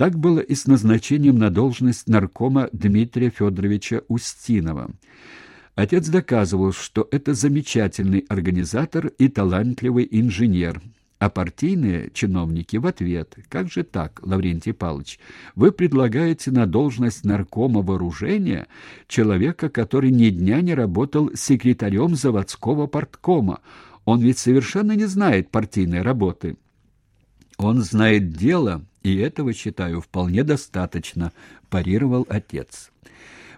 Так было и с назначением на должность наркома Дмитрия Федоровича Устинова. Отец доказывал, что это замечательный организатор и талантливый инженер, а партийные чиновники в ответ. Как же так, Лаврентий Павлович? Вы предлагаете на должность наркома вооружения человека, который ни дня не работал секретарем заводского порткома. Он ведь совершенно не знает партийной работы. Он знает дело, и этого, считаю, вполне достаточно, парировал отец.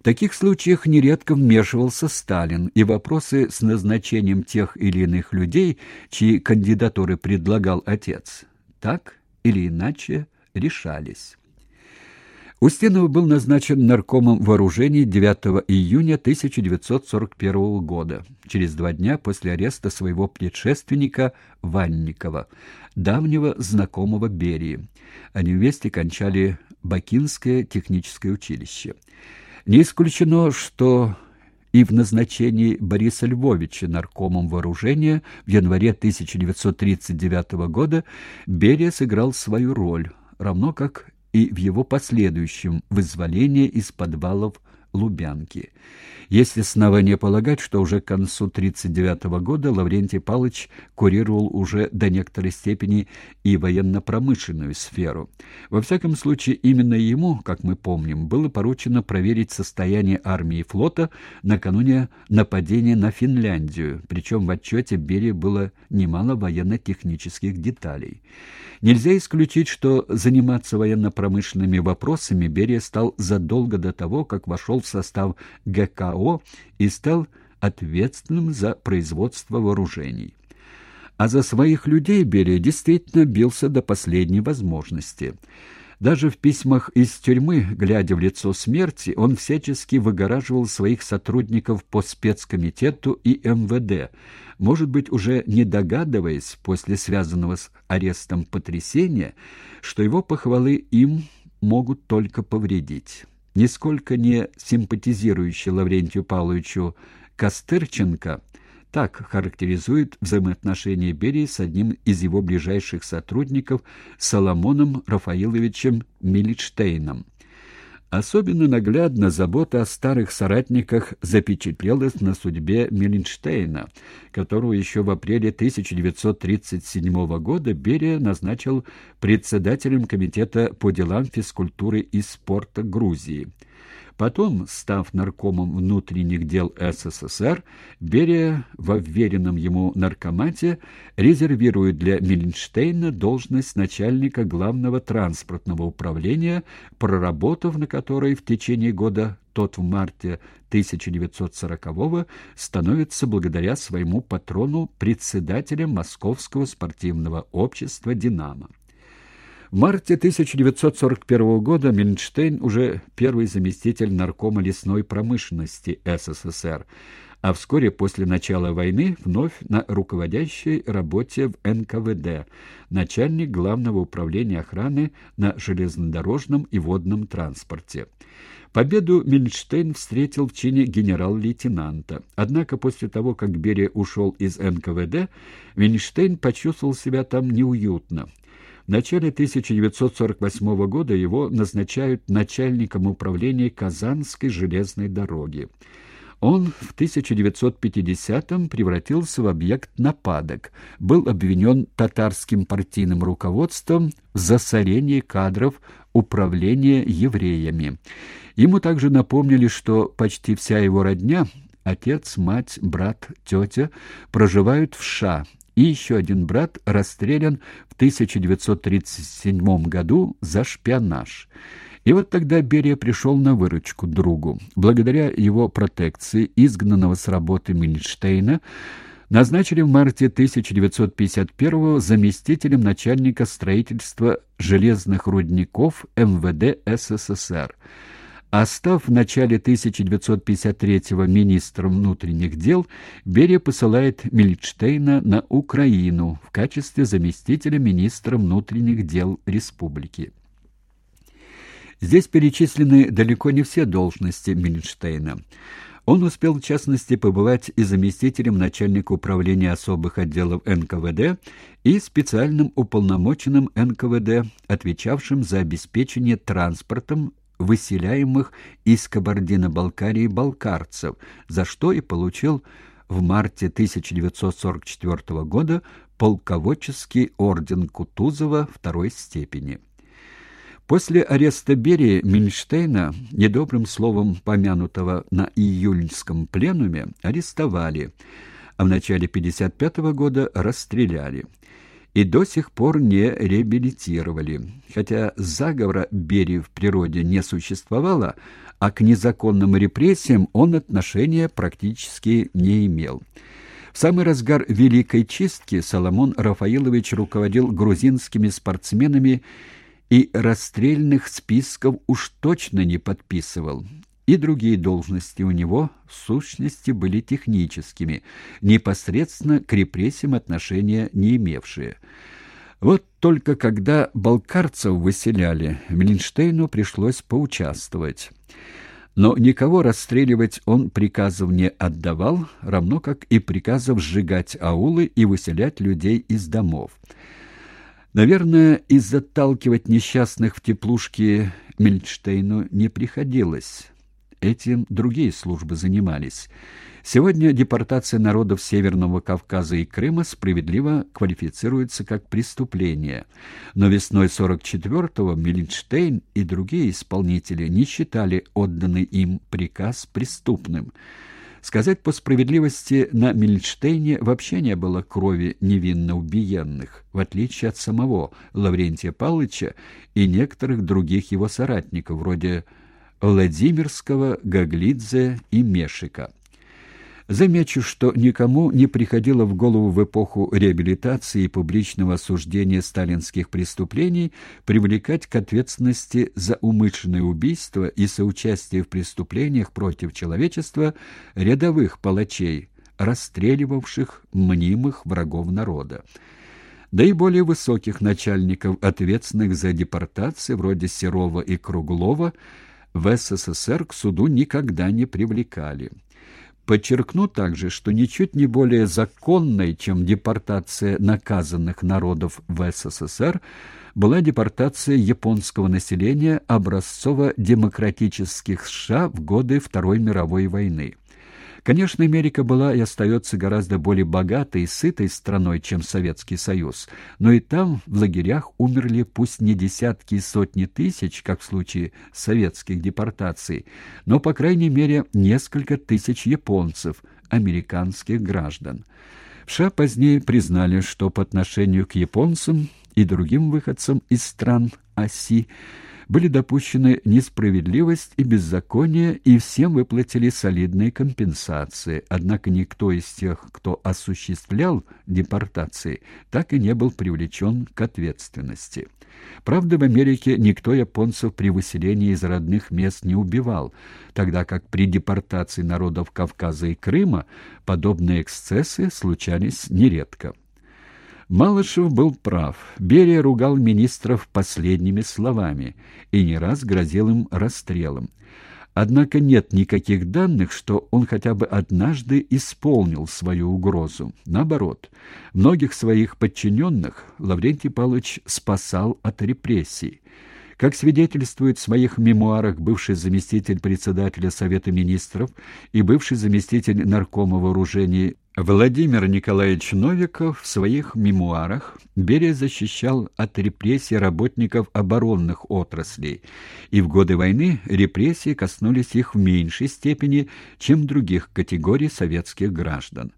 В таких случаях нередко вмешивался Сталин, и вопросы с назначением тех или иных людей, чьи кандидатуры предлагал отец, так или иначе решались. Устинов был назначен наркомом вооружений 9 июня 1941 года, через два дня после ареста своего предшественника Ванникова, давнего знакомого Берии. Они вместе кончали Бакинское техническое училище. Не исключено, что и в назначении Бориса Львовича наркомом вооружения в январе 1939 года Берия сыграл свою роль, равно как и в его последующем вызволении из подвалов Лубянки. Есть основания полагать, что уже к концу 1939 года Лаврентий Павлович курировал уже до некоторой степени и военно-промышленную сферу. Во всяком случае, именно ему, как мы помним, было поручено проверить состояние армии и флота накануне нападения на Финляндию, причем в отчете Берии было немало военно-технических деталей. Нельзя исключить, что заниматься военно-промышленными вопросами Берия стал задолго до того, как вошел в состав ГКО и стал ответственным за производство вооружений. А за своих людей Берия действительно бился до последней возможности. Даже в письмах из тюрьмы, глядя в лицо смерти, он всячески выгораживал своих сотрудников по спецкомитету и МВД, может быть, уже не догадываясь после связанного с арестом потрясения, что его похвалы им могут только повредить. Нисколько не симпатизирующий Лаврентию Павловичу Костырченко так характеризует взаимоотношения Берии с одним из его ближайших сотрудников Соломоном Рафаиловичем Милитштейном. Особенно наглядно забота о старых соратниках запечатлелась на судьбе Милинштейна, которого еще в апреле 1937 года Берия назначил председателем Комитета по делам физкультуры и спорта Грузии. Потом, став наркомом внутренних дел СССР, Берия в вверенном ему наркомате резервирует для Мильнштейна должность начальника главного транспортного управления, проработав на которой в течение года тот в марте 1940-го становится благодаря своему патрону председателем Московского спортивного общества «Динамо». В марте 1941 года Мильнштейн уже первый заместитель наркома лесной промышленности СССР, а вскоре после начала войны вновь на руководящей работе в НКВД, начальник Главного управления охраны на железнодорожном и водном транспорте. Победу Мильнштейн встретил в чине генерал-лейтенанта. Однако после того, как Берия ушел из НКВД, Мильнштейн почувствовал себя там неуютно. В начале 1948 года его назначают начальником управления Казанской железной дороги. Он в 1950-м превратился в объект нападок, был обвинен татарским партийным руководством в засорении кадров управления евреями. Ему также напомнили, что почти вся его родня отец, мать, брат, тетя проживают в США, и еще один брат расстрелян в 1937 году за шпионаж. И вот тогда Берия пришел на выручку другу. Благодаря его протекции, изгнанного с работы Мильштейна, назначили в марте 1951 заместителем начальника строительства железных рудников МВД СССР а став в начале 1953-го министром внутренних дел, Берия посылает Мильштейна на Украину в качестве заместителя министра внутренних дел республики. Здесь перечислены далеко не все должности Мильштейна. Он успел, в частности, побывать и заместителем начальника управления особых отделов НКВД и специальным уполномоченным НКВД, отвечавшим за обеспечение транспортом выселяемых из Кабардино-Балкарии балкарцев, за что и получил в марте 1944 года полководческий орден Кутузова второй степени. После ареста Берии Мильштейна, недобрым словом помянутого на июльском пленуме, арестовали, а в начале 1955 года расстреляли. И до сих пор не реабилитировали. Хотя заговора Берии в природе не существовало, а к незаконным репрессиям он отношения практически не имел. В самый разгар Великой Чистки Соломон Рафаилович руководил грузинскими спортсменами и расстрельных списков уж точно не подписывал. И другие должности у него, в сущности, были техническими, непосредственно к репрессиям отношения не имевшие. Вот только когда балкарцев выселяли, Млинштейну пришлось поучаствовать. Но никого расстреливать он приказов не отдавал, равно как и приказов сжигать аулы и выселять людей из домов. Наверное, и заталкивать несчастных в теплушки Мельштейну не приходилось. Этим другие службы занимались. Сегодня депортация народов Северного Кавказа и Крыма справедливо квалифицируется как преступление. Но весной 44-го Мельштейн и другие исполнители не считали отданный им приказ преступным. Сказать по справедливости, на Мильштейне вообще не было крови невинно убиенных, в отличие от самого Лаврентия Павловича и некоторых других его соратников, вроде Владимирского, Гаглидзе и Мешика. Замечу, что никому не приходило в голову в эпоху реабилитации и публичного осуждения сталинских преступлений привлекать к ответственности за умышленное убийство и соучастие в преступлениях против человечества рядовых палачей, расстреливавших мнимых врагов народа. Да и более высоких начальников, ответственных за депортации, вроде Серова и Круглова, в СССР к суду никогда не привлекали. Подчеркну также, что ничуть не более законной, чем депортация наказанных народов в СССР, была депортация японского населения образцово-демократических США в годы Второй мировой войны. Конечно, Америка была и остается гораздо более богатой и сытой страной, чем Советский Союз, но и там в лагерях умерли пусть не десятки и сотни тысяч, как в случае советских депортаций, но, по крайней мере, несколько тысяч японцев, американских граждан. В США позднее признали, что по отношению к японцам и другим выходцам из стран оси были допущены несправедливость и беззаконие, и всем выплатили солидные компенсации. Однако никто из тех, кто осуществлял депортации, так и не был привлечен к ответственности. Правда, в Америке никто японцев при выселении из родных мест не убивал, тогда как при депортации народов Кавказа и Крыма подобные эксцессы случались нередко. Малышев был прав. Берия ругал министров последними словами и не раз грозил им расстрелом. Однако нет никаких данных, что он хотя бы однажды исполнил свою угрозу. Наоборот, многих своих подчиненных Лаврентий Павлович спасал от репрессий. Как свидетельствует в своих мемуарах бывший заместитель председателя Совета министров и бывший заместитель наркома вооружений Владимир Николаевич Новиков в своих мемуарах Берия защищал от репрессий работников оборонных отраслей, и в годы войны репрессии коснулись их в меньшей степени, чем других категорий советских граждан.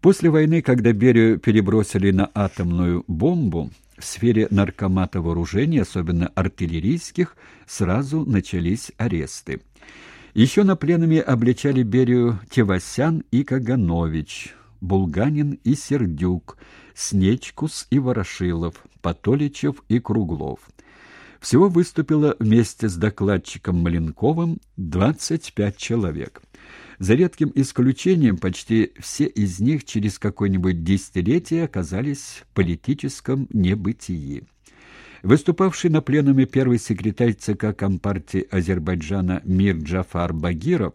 После войны, когда Берию перебросили на атомную бомбу, в сфере наркомата вооружений, особенно артиллерийских, сразу начались аресты. Еще на пленуме обличали Берию Тевасян и Каганович, Булганин и Сердюк, Снечкус и Ворошилов, Патоличев и Круглов. Всего выступило вместе с докладчиком Маленковым 25 человек. За редким исключением, почти все из них через какое-нибудь десятилетие оказались в политическом небытии. Выступавший на пленуме первый секретарь ЦК Компартии Азербайджана Мир Джафар Багиров,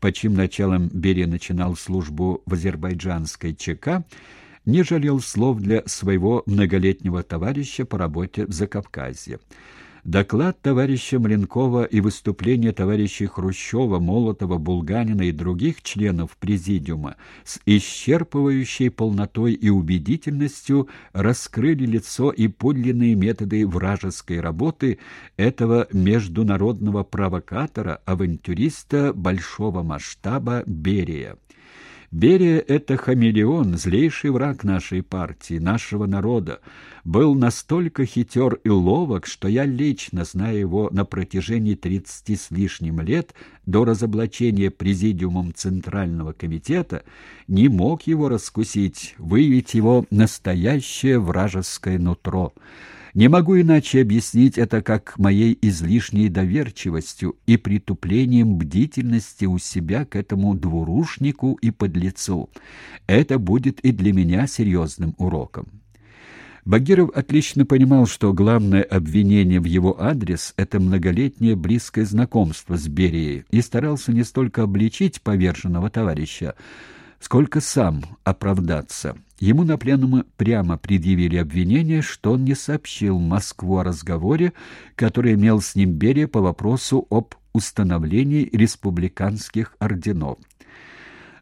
по чьим началом Берия начинал службу в азербайджанской ЧК, не жалел слов для своего многолетнего товарища по работе в Закавказье. Доклад товарища Маленкова и выступление товарищей Хрущева, Молотова, Булганина и других членов Президиума с исчерпывающей полнотой и убедительностью раскрыли лицо и подлинные методы вражеской работы этого международного провокатора, авантюриста большого масштаба Берия. Берия — это хамелеон, злейший враг нашей партии, нашего народа. Был настолько хитер и ловок, что я лично, зная его на протяжении тридцати с лишним лет, до разоблачения президиумом Центрального комитета, не мог его раскусить, выявить его настоящее вражеское нутро. Не могу иначе объяснить это как моей излишней доверчивостью и притуплением бдительности у себя к этому двурушнику и подлецу. Это будет и для меня серьезным уроком. Багиров отлично понимал, что главное обвинение в его адрес — это многолетнее близкое знакомство с Берией, и старался не столько обличить поверженного товарища, сколько сам оправдаться. Ему на пленуме прямо предъявили обвинение, что он не сообщил Москву о разговоре, который имел с ним Берия по вопросу об установлении республиканских орденов.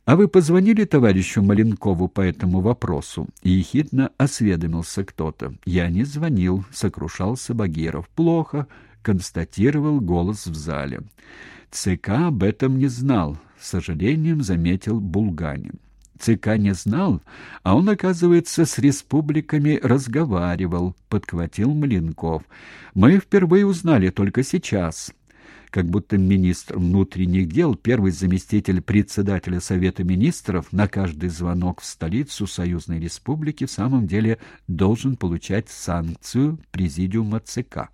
«А вы позвонили товарищу Маленкову по этому вопросу?» И ехидно осведомился кто-то. «Я не звонил», — сокрушался Багиров. «Плохо», — констатировал голос в зале. ЦК об этом не знал, с сожалением заметил Булганин. ЦК не знал, а он, оказывается, с республиками разговаривал, подхватил Маленков. Мы впервые узнали только сейчас. Как будто министр внутренних дел, первый заместитель председателя Совета министров, на каждый звонок в столицу Союзной Республики в самом деле должен получать санкцию президиума ЦК.